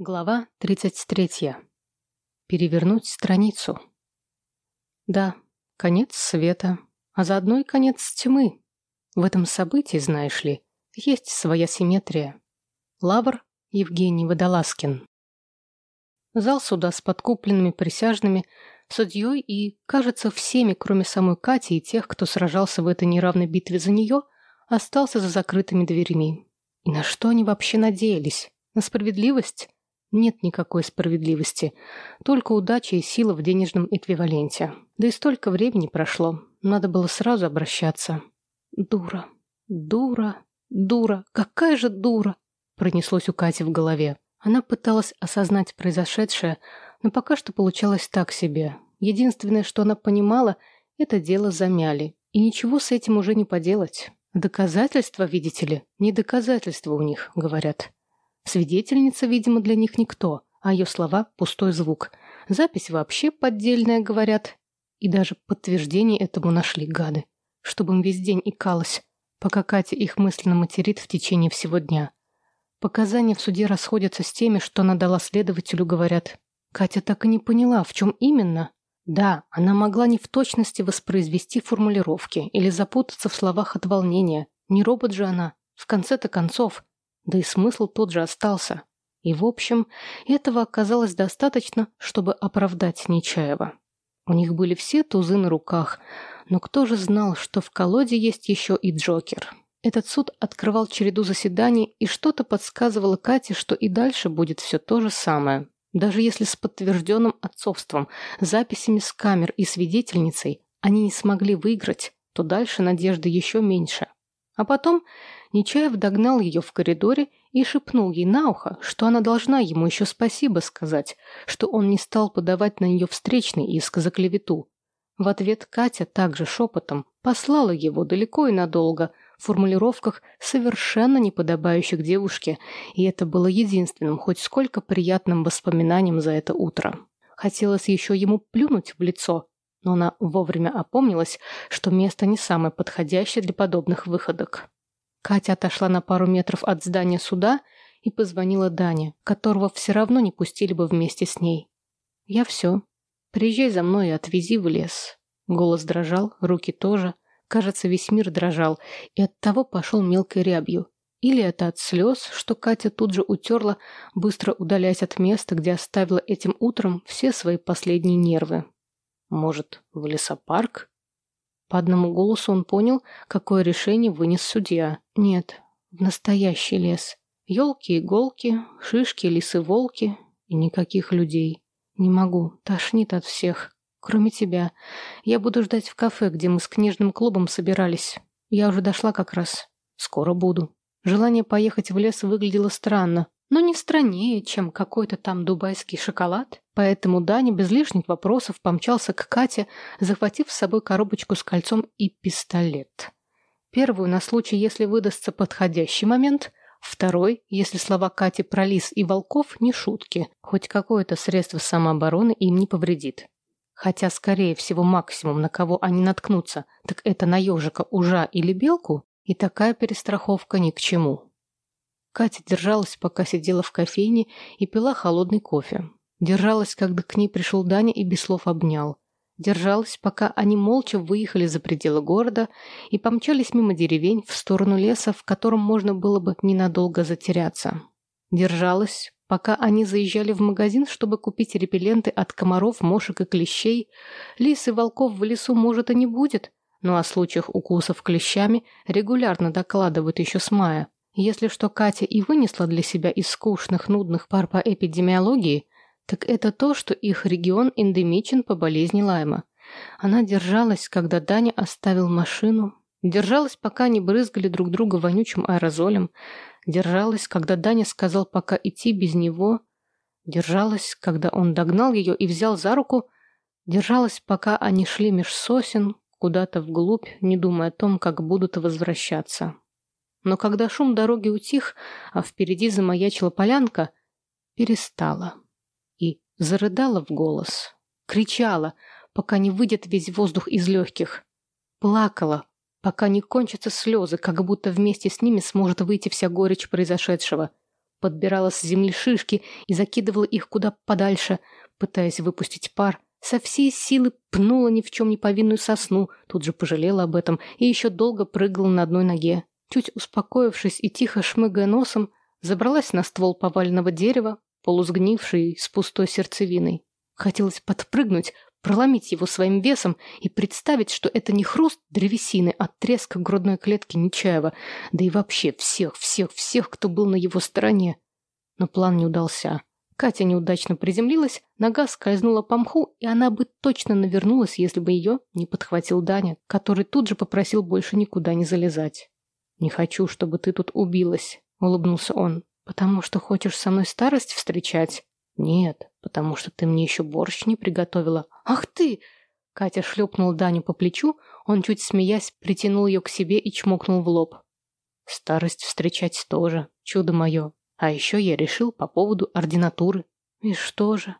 Глава 33. Перевернуть страницу. Да, конец света, а заодно и конец тьмы. В этом событии, знаешь ли, есть своя симметрия. Лавр Евгений Водолазкин. Зал суда с подкупленными присяжными, судьей и, кажется, всеми, кроме самой Кати и тех, кто сражался в этой неравной битве за нее, остался за закрытыми дверями. И на что они вообще надеялись? На справедливость? Нет никакой справедливости, только удача и сила в денежном эквиваленте. Да и столько времени прошло, надо было сразу обращаться. Дура, дура, дура, какая же дура, пронеслось у Кати в голове. Она пыталась осознать произошедшее, но пока что получалось так себе. Единственное, что она понимала, это дело замяли, и ничего с этим уже не поделать. Доказательства, видите ли, не доказательства у них, говорят. Свидетельница, видимо, для них никто, а ее слова – пустой звук. Запись вообще поддельная, говорят. И даже подтверждение этому нашли гады. Чтобы им весь день икалось, пока Катя их мысленно материт в течение всего дня. Показания в суде расходятся с теми, что она дала следователю, говорят. Катя так и не поняла, в чем именно. Да, она могла не в точности воспроизвести формулировки или запутаться в словах от волнения. Не робот же она. В конце-то концов, да и смысл тот же остался. И, в общем, этого оказалось достаточно, чтобы оправдать Нечаева. У них были все тузы на руках, но кто же знал, что в колоде есть еще и Джокер? Этот суд открывал череду заседаний, и что-то подсказывало Кате, что и дальше будет все то же самое. Даже если с подтвержденным отцовством, записями с камер и свидетельницей они не смогли выиграть, то дальше надежды еще меньше. А потом Нечаев догнал ее в коридоре и шепнул ей на ухо, что она должна ему еще спасибо сказать, что он не стал подавать на нее встречный иск за клевету. В ответ Катя также шепотом послала его далеко и надолго, в формулировках, совершенно не подобающих девушке, и это было единственным хоть сколько приятным воспоминанием за это утро. Хотелось еще ему плюнуть в лицо, но она вовремя опомнилась, что место не самое подходящее для подобных выходок. Катя отошла на пару метров от здания суда и позвонила Дане, которого все равно не пустили бы вместе с ней. «Я все. Приезжай за мной и отвези в лес». Голос дрожал, руки тоже. Кажется, весь мир дрожал, и оттого пошел мелкой рябью. Или это от слез, что Катя тут же утерла, быстро удаляясь от места, где оставила этим утром все свои последние нервы. Может, в лесопарк? По одному голосу он понял, какое решение вынес судья. Нет, в настоящий лес. Елки, иголки, шишки, лисы-волки и никаких людей. Не могу, тошнит от всех. Кроме тебя. Я буду ждать в кафе, где мы с книжным клубом собирались. Я уже дошла как раз. Скоро буду. Желание поехать в лес выглядело странно, но не страннее, чем какой-то там дубайский шоколад. Поэтому Даня без лишних вопросов помчался к Кате, захватив с собой коробочку с кольцом и пистолет. Первую на случай, если выдастся подходящий момент, второй, если слова Кати про лис и волков не шутки, хоть какое-то средство самообороны им не повредит. Хотя, скорее всего, максимум, на кого они наткнутся, так это на ежика, ужа или белку, и такая перестраховка ни к чему. Катя держалась, пока сидела в кофейне и пила холодный кофе. Держалась, когда к ней пришел Даня и без слов обнял. Держалась, пока они молча выехали за пределы города и помчались мимо деревень в сторону леса, в котором можно было бы ненадолго затеряться. Держалась, пока они заезжали в магазин, чтобы купить репелленты от комаров, мошек и клещей. Лис и волков в лесу, может, и не будет, но о случаях укусов клещами регулярно докладывают еще с мая. Если что Катя и вынесла для себя из скучных, нудных пар по эпидемиологии, так это то, что их регион эндемичен по болезни Лайма. Она держалась, когда Даня оставил машину, держалась, пока не брызгали друг друга вонючим аэрозолем, держалась, когда Даня сказал пока идти без него, держалась, когда он догнал ее и взял за руку, держалась, пока они шли меж сосен, куда-то вглубь, не думая о том, как будут возвращаться. Но когда шум дороги утих, а впереди замаячила полянка, перестала. И зарыдала в голос. Кричала, пока не выйдет весь воздух из легких. Плакала, пока не кончатся слезы, как будто вместе с ними сможет выйти вся горечь произошедшего. подбирала с земли шишки и закидывала их куда подальше, пытаясь выпустить пар, со всей силы пнула ни в чем не повинную сосну, тут же пожалела об этом и еще долго прыгала на одной ноге. Чуть успокоившись и тихо шмыгая носом, забралась на ствол поваленного дерева, полусгнивший с пустой сердцевиной. Хотелось подпрыгнуть, проломить его своим весом и представить, что это не хруст древесины, а треск грудной клетки Нечаева, да и вообще всех, всех, всех, кто был на его стороне. Но план не удался. Катя неудачно приземлилась, нога скользнула по мху, и она бы точно навернулась, если бы ее не подхватил Даня, который тут же попросил больше никуда не залезать. «Не хочу, чтобы ты тут убилась», — улыбнулся он. «Потому что хочешь со мной старость встречать?» «Нет, потому что ты мне еще борщ не приготовила». «Ах ты!» Катя шлепнула Даню по плечу, он, чуть смеясь, притянул ее к себе и чмокнул в лоб. «Старость встречать тоже, чудо мое. А еще я решил по поводу ординатуры». «И что же?»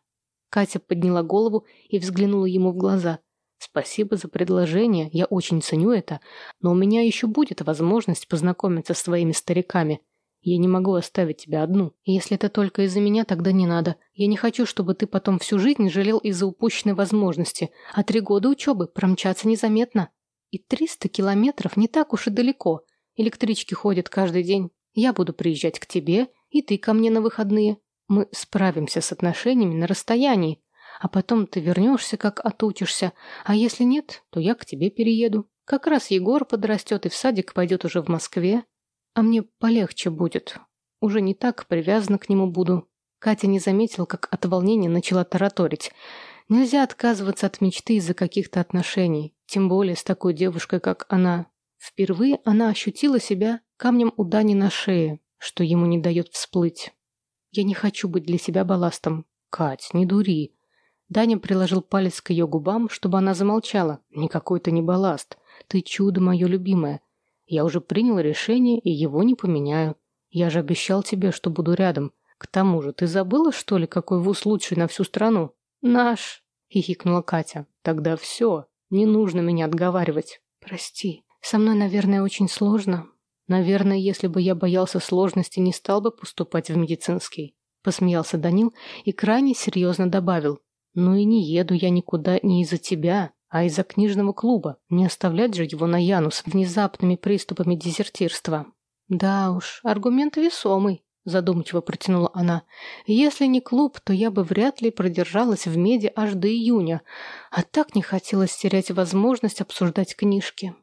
Катя подняла голову и взглянула ему в глаза. «Спасибо за предложение, я очень ценю это, но у меня еще будет возможность познакомиться с твоими стариками. Я не могу оставить тебя одну. Если это только из-за меня, тогда не надо. Я не хочу, чтобы ты потом всю жизнь жалел из-за упущенной возможности. А три года учебы промчаться незаметно. И триста километров не так уж и далеко. Электрички ходят каждый день. Я буду приезжать к тебе, и ты ко мне на выходные. Мы справимся с отношениями на расстоянии. А потом ты вернешься, как отучишься. А если нет, то я к тебе перееду. Как раз Егор подрастет и в садик пойдет уже в Москве. А мне полегче будет. Уже не так привязана к нему буду. Катя не заметила, как от волнения начала тараторить. Нельзя отказываться от мечты из-за каких-то отношений. Тем более с такой девушкой, как она. Впервые она ощутила себя камнем у Дани на шее, что ему не дает всплыть. «Я не хочу быть для себя балластом. Кать, не дури». Даня приложил палец к ее губам, чтобы она замолчала. «Никакой ты не балласт. Ты чудо мое любимое. Я уже принял решение и его не поменяю. Я же обещал тебе, что буду рядом. К тому же, ты забыла, что ли, какой вуз лучший на всю страну? Наш, хихикнула Катя. Тогда все. Не нужно меня отговаривать. Прости. Со мной, наверное, очень сложно. Наверное, если бы я боялся сложности, не стал бы поступать в медицинский. Посмеялся Данил и крайне серьезно добавил. Ну и не еду я никуда не из-за тебя а из-за книжного клуба. Не оставлять же его на Яну с внезапными приступами дезертирства. Да уж, аргумент весомый, задумчиво протянула она. Если не клуб, то я бы вряд ли продержалась в меди аж до июня, а так не хотелось терять возможность обсуждать книжки.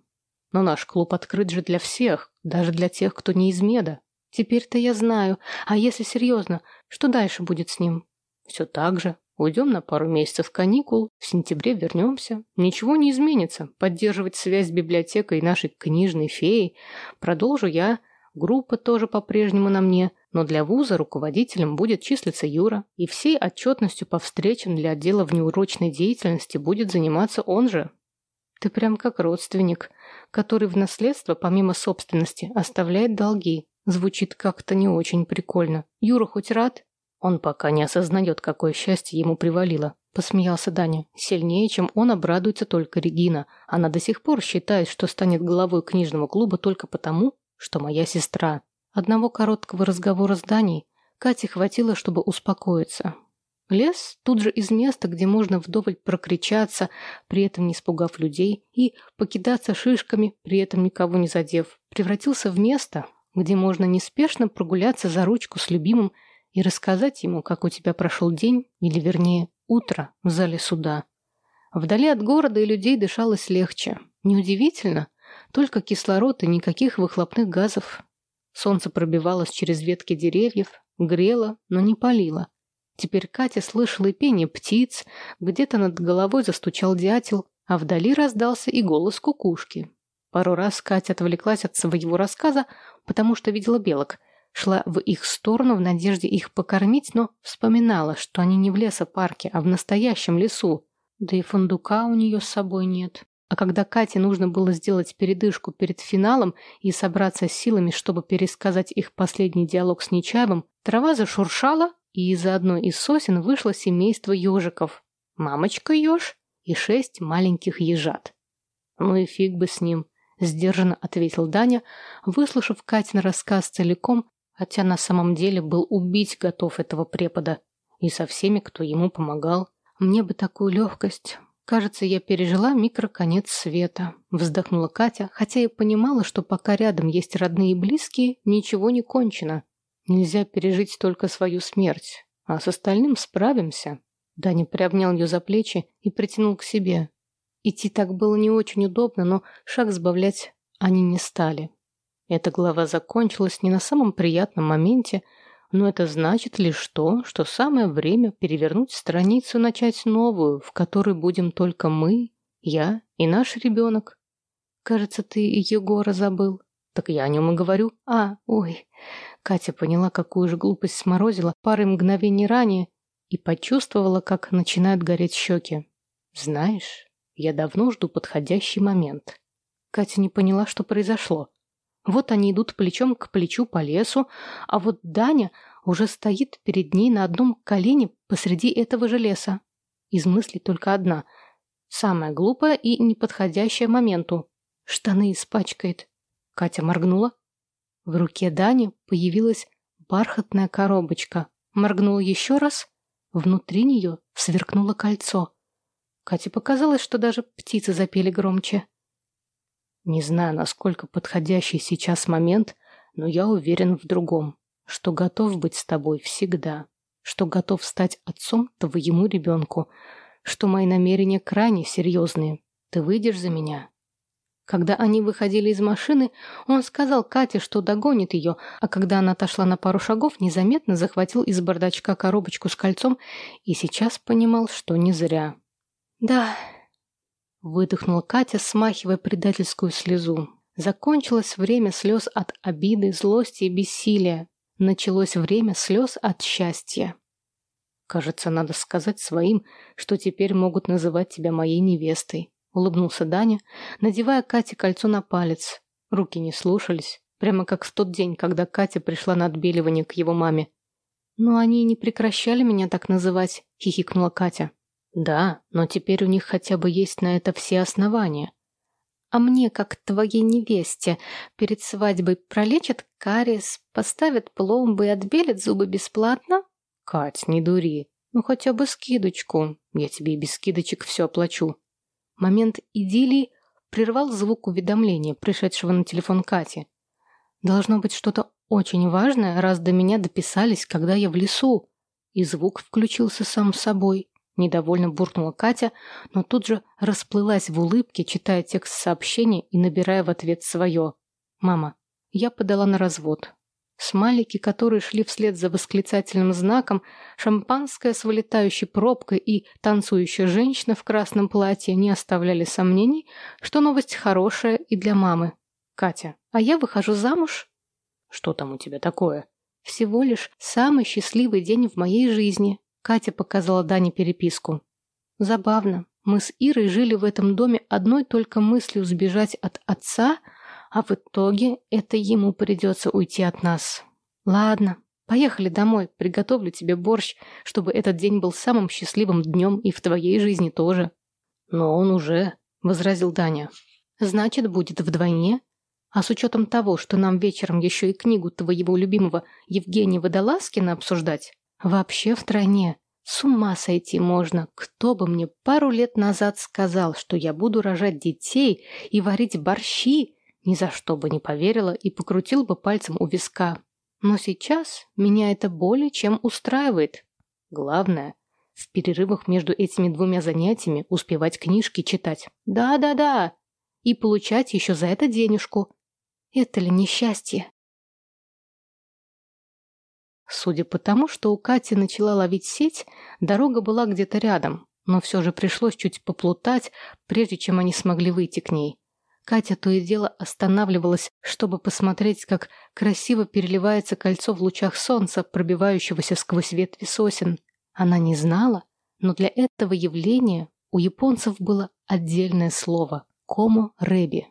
Но наш клуб открыт же для всех, даже для тех, кто не из меда. Теперь-то я знаю, а если серьезно, что дальше будет с ним? Все так же, Уйдем на пару месяцев каникул, в сентябре вернемся. Ничего не изменится. Поддерживать связь с библиотекой нашей книжной феей продолжу я. Группа тоже по-прежнему на мне, но для вуза руководителем будет числиться Юра, и всей отчетностью по встречам для отдела внеурочной деятельности будет заниматься он же. Ты прям как родственник, который в наследство, помимо собственности, оставляет долги. Звучит как-то не очень прикольно. Юра хоть рад? Он пока не осознает, какое счастье ему привалило. Посмеялся Даня. Сильнее, чем он, обрадуется только Регина. Она до сих пор считает, что станет главой книжного клуба только потому, что моя сестра. Одного короткого разговора с Даней Кате хватило, чтобы успокоиться. Лес тут же из места, где можно вдоволь прокричаться, при этом не испугав людей, и покидаться шишками, при этом никого не задев, превратился в место, где можно неспешно прогуляться за ручку с любимым и рассказать ему, как у тебя прошел день, или вернее, утро в зале суда. Вдали от города и людей дышалось легче. Неудивительно, только кислород и никаких выхлопных газов. Солнце пробивалось через ветки деревьев, грело, но не палило. Теперь Катя слышала и пение птиц, где-то над головой застучал дятел, а вдали раздался и голос кукушки. Пару раз Катя отвлеклась от своего рассказа, потому что видела белок – шла в их сторону в надежде их покормить, но вспоминала, что они не в лесопарке, а в настоящем лесу. Да и фундука у нее с собой нет. А когда Кате нужно было сделать передышку перед финалом и собраться с силами, чтобы пересказать их последний диалог с Нечаевым, трава зашуршала, и из одной из сосен вышло семейство ежиков. Мамочка-еж и шесть маленьких ежат. Ну и фиг бы с ним, сдержанно ответил Даня, выслушав Катин рассказ целиком хотя на самом деле был убить готов этого препода. И со всеми, кто ему помогал. Мне бы такую легкость. Кажется, я пережила микроконец света. Вздохнула Катя, хотя и понимала, что пока рядом есть родные и близкие, ничего не кончено. Нельзя пережить только свою смерть. А с остальным справимся. Даня приобнял ее за плечи и притянул к себе. Идти так было не очень удобно, но шаг сбавлять они не стали. Эта глава закончилась не на самом приятном моменте, но это значит лишь то, что самое время перевернуть страницу и начать новую, в которой будем только мы, я и наш ребенок. Кажется, ты Егора забыл. Так я о нем и говорю. А, ой. Катя поняла, какую же глупость сморозила пары мгновений ранее и почувствовала, как начинают гореть щеки. Знаешь, я давно жду подходящий момент. Катя не поняла, что произошло. Вот они идут плечом к плечу по лесу, а вот Даня уже стоит перед ней на одном колене посреди этого же леса. Из мыслей только одна. Самая глупая и неподходящая моменту. Штаны испачкает. Катя моргнула. В руке Дани появилась бархатная коробочка. Моргнула еще раз. Внутри нее сверкнуло кольцо. Кате показалось, что даже птицы запели громче. Не знаю, насколько подходящий сейчас момент, но я уверен в другом, что готов быть с тобой всегда, что готов стать отцом твоему ребенку, что мои намерения крайне серьезные. Ты выйдешь за меня?» Когда они выходили из машины, он сказал Кате, что догонит ее, а когда она отошла на пару шагов, незаметно захватил из бардачка коробочку с кольцом и сейчас понимал, что не зря. «Да», — выдохнула Катя, смахивая предательскую слезу. Закончилось время слез от обиды, злости и бессилия. Началось время слез от счастья. «Кажется, надо сказать своим, что теперь могут называть тебя моей невестой», — улыбнулся Даня, надевая Кате кольцо на палец. Руки не слушались, прямо как в тот день, когда Катя пришла на отбеливание к его маме. «Но они не прекращали меня так называть», — хихикнула Катя. Да, но теперь у них хотя бы есть на это все основания. А мне, как твоей невесте, перед свадьбой пролечат кариес, поставят пломбы и отбелят зубы бесплатно? Кать, не дури. Ну хотя бы скидочку. Я тебе и без скидочек все оплачу. Момент идиллии прервал звук уведомления, пришедшего на телефон Кати. Должно быть что-то очень важное, раз до меня дописались, когда я в лесу. И звук включился сам собой. Недовольно буркнула Катя, но тут же расплылась в улыбке, читая текст сообщения и набирая в ответ свое. «Мама, я подала на развод». Смайлики, которые шли вслед за восклицательным знаком, шампанское с вылетающей пробкой и танцующая женщина в красном платье не оставляли сомнений, что новость хорошая и для мамы. «Катя, а я выхожу замуж?» «Что там у тебя такое?» «Всего лишь самый счастливый день в моей жизни», Катя показала Дане переписку. Забавно. Мы с Ирой жили в этом доме одной только мыслью сбежать от отца, а в итоге это ему придется уйти от нас. Ладно, поехали домой, приготовлю тебе борщ, чтобы этот день был самым счастливым днем и в твоей жизни тоже. Но он уже, — возразил Даня. Значит, будет вдвойне. А с учетом того, что нам вечером еще и книгу твоего любимого Евгения Водолазкина обсуждать, Вообще в стране. С ума сойти можно. Кто бы мне пару лет назад сказал, что я буду рожать детей и варить борщи, ни за что бы не поверила и покрутил бы пальцем у виска. Но сейчас меня это более чем устраивает. Главное, в перерывах между этими двумя занятиями успевать книжки читать. Да-да-да. И получать еще за это денежку. Это ли несчастье? Судя по тому, что у Кати начала ловить сеть, дорога была где-то рядом, но все же пришлось чуть поплутать, прежде чем они смогли выйти к ней. Катя то и дело останавливалась, чтобы посмотреть, как красиво переливается кольцо в лучах солнца, пробивающегося сквозь ветви сосен. Она не знала, но для этого явления у японцев было отдельное слово – «кому рэби».